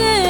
gece